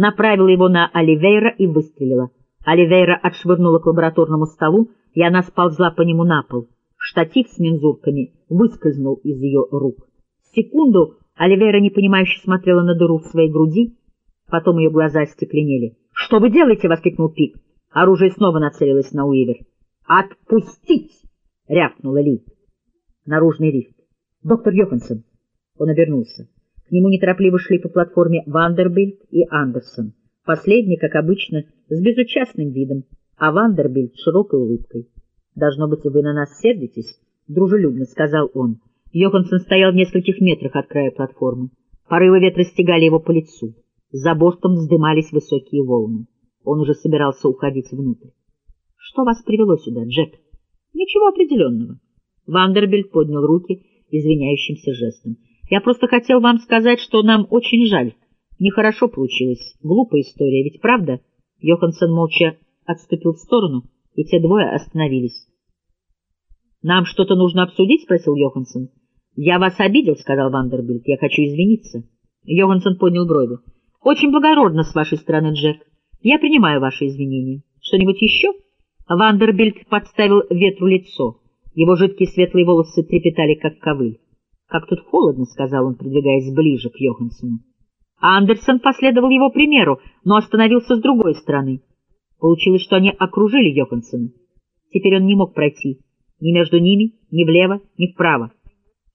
направила его на Оливейра и выстрелила. Оливейра отшвырнула к лабораторному столу, и она сползла по нему на пол. Штатив с мензурками выскользнул из ее рук. Секунду Оливейра непонимающе смотрела на дыру в своей груди, потом ее глаза остекленели. — Что вы делаете? — воскликнул Пик. Оружие снова нацелилось на Уивер. «Отпустить!» — рявкнула Ли. Наружный рифт. «Доктор Йоханссон!» Он обернулся. К нему неторопливо шли по платформе Вандербильд и Андерсон. Последний, как обычно, с безучастным видом, а Вандербильд с широкой улыбкой. «Должно быть, вы на нас сердитесь?» — дружелюбно сказал он. Йоханссон стоял в нескольких метрах от края платформы. Порывы ветра стегали его по лицу. За бортом вздымались высокие волны. Он уже собирался уходить внутрь. — Что вас привело сюда, Джек? — Ничего определенного. Вандербильд поднял руки извиняющимся жестом. — Я просто хотел вам сказать, что нам очень жаль. Нехорошо получилось. Глупая история, ведь правда? Йоханссон молча отступил в сторону, и те двое остановились. — Нам что-то нужно обсудить? — спросил Йоханссон. — Я вас обидел, — сказал Вандербильд. — Я хочу извиниться. Йоханссон поднял брови. — Очень благородно с вашей стороны, Джек. Я принимаю ваши извинения. Что-нибудь еще? Вандербильд подставил ветру лицо. Его жидкие светлые волосы трепетали, как ковыль. «Как тут холодно», — сказал он, придвигаясь ближе к Йоханссону. Андерсон последовал его примеру, но остановился с другой стороны. Получилось, что они окружили Йоханссона. Теперь он не мог пройти ни между ними, ни влево, ни вправо.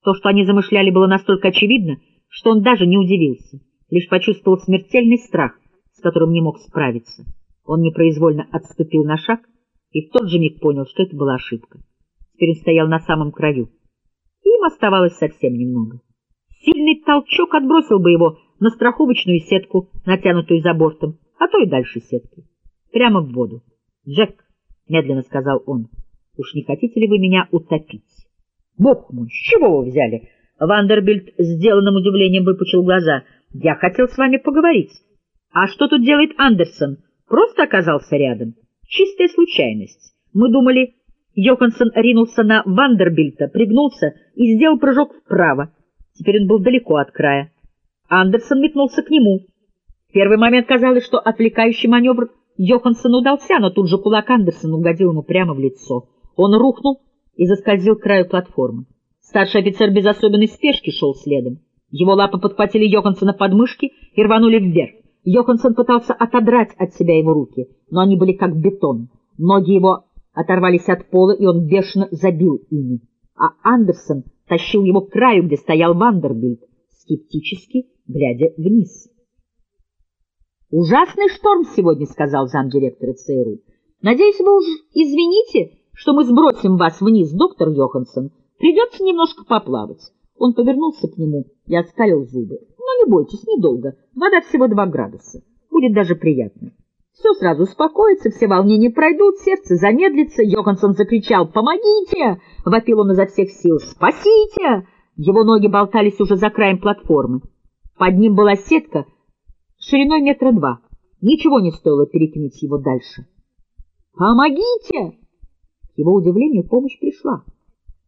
То, что они замышляли, было настолько очевидно, что он даже не удивился, лишь почувствовал смертельный страх, с которым не мог справиться. Он непроизвольно отступил на шаг и в тот же миг понял, что это была ошибка. Теперь он стоял на самом краю. Им оставалось совсем немного. Сильный толчок отбросил бы его на страховочную сетку, натянутую за бортом, а то и дальше сетки. Прямо в воду. «Джек», — медленно сказал он, — «уж не хотите ли вы меня утопить?» «Бог мой, с чего вы взяли?» Вандербильд сделанным удивлением выпучил глаза. «Я хотел с вами поговорить». А что тут делает Андерсон? Просто оказался рядом. Чистая случайность. Мы думали... Йоханссон ринулся на Вандербильта, пригнулся и сделал прыжок вправо. Теперь он был далеко от края. Андерсон метнулся к нему. В первый момент казалось, что отвлекающий маневр Йоханссон удался, но тут же кулак Андерсона угодил ему прямо в лицо. Он рухнул и заскользил к краю платформы. Старший офицер без особенной спешки шел следом. Его лапы подхватили Йоханссона под мышки и рванули вверх. Йоханссон пытался отодрать от себя его руки, но они были как бетон. Ноги его оторвались от пола, и он бешено забил ими. А Андерсон тащил его к краю, где стоял Вандербильд, скептически глядя вниз. «Ужасный шторм сегодня», — сказал замдиректора ЦРУ. «Надеюсь, вы уж извините, что мы сбросим вас вниз, доктор Йоханссон. Придется немножко поплавать». Он повернулся к нему и оскалил зубы. Но не бойтесь, недолго. Вода всего два градуса. Будет даже приятно. Все сразу успокоится, все волнения пройдут, сердце замедлится. Йоханссон закричал «Помогите!» — вопил он изо всех сил. «Спасите!» Его ноги болтались уже за краем платформы. Под ним была сетка шириной метра два. Ничего не стоило перекинуть его дальше. «Помогите!» К его удивлению помощь пришла.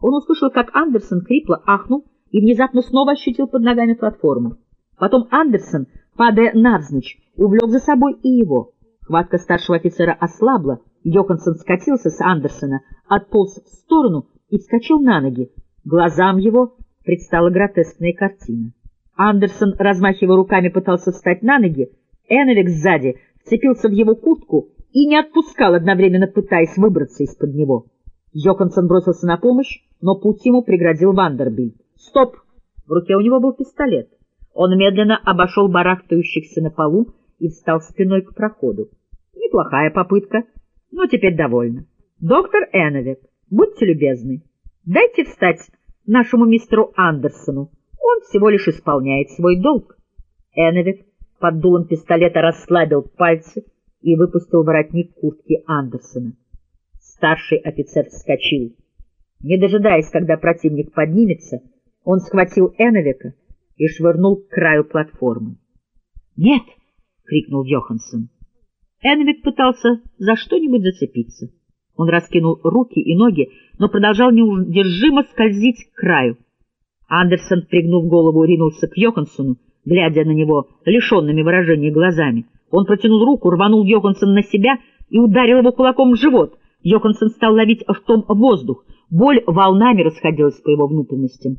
Он услышал, как Андерсон крипло ахнул и внезапно снова ощутил под ногами платформу. Потом Андерсон, падая навзничь, увлек за собой и его. Хватка старшего офицера ослабла, Йоханссон скатился с Андерсона, отполз в сторону и вскочил на ноги. Глазам его предстала гротескная картина. Андерсон, размахивая руками, пытался встать на ноги. Эннвик сзади вцепился в его куртку и не отпускал, одновременно пытаясь выбраться из-под него. Йоханссон бросился на помощь, но путь ему преградил Вандербильд. «Стоп!» В руке у него был пистолет. Он медленно обошел барахтающихся на полу и встал спиной к проходу. Неплохая попытка, но теперь довольно. Доктор Эновик, будьте любезны, дайте встать нашему мистеру Андерсону. Он всего лишь исполняет свой долг. Эновик под дулом пистолета расслабил пальцы и выпустил воротник куртки Андерсона. Старший офицер вскочил. Не дожидаясь, когда противник поднимется, он схватил Эновика и швырнул к краю платформы. «Нет!» — крикнул Йоханссон. Энвик пытался за что-нибудь зацепиться. Он раскинул руки и ноги, но продолжал неудержимо скользить к краю. Андерсон, пригнув голову, ринулся к Йоханссону, глядя на него лишенными выражения глазами. Он протянул руку, рванул Йоханссон на себя и ударил его кулаком в живот. Йоханссон стал ловить ртом воздух. Боль волнами расходилась по его внутренностям.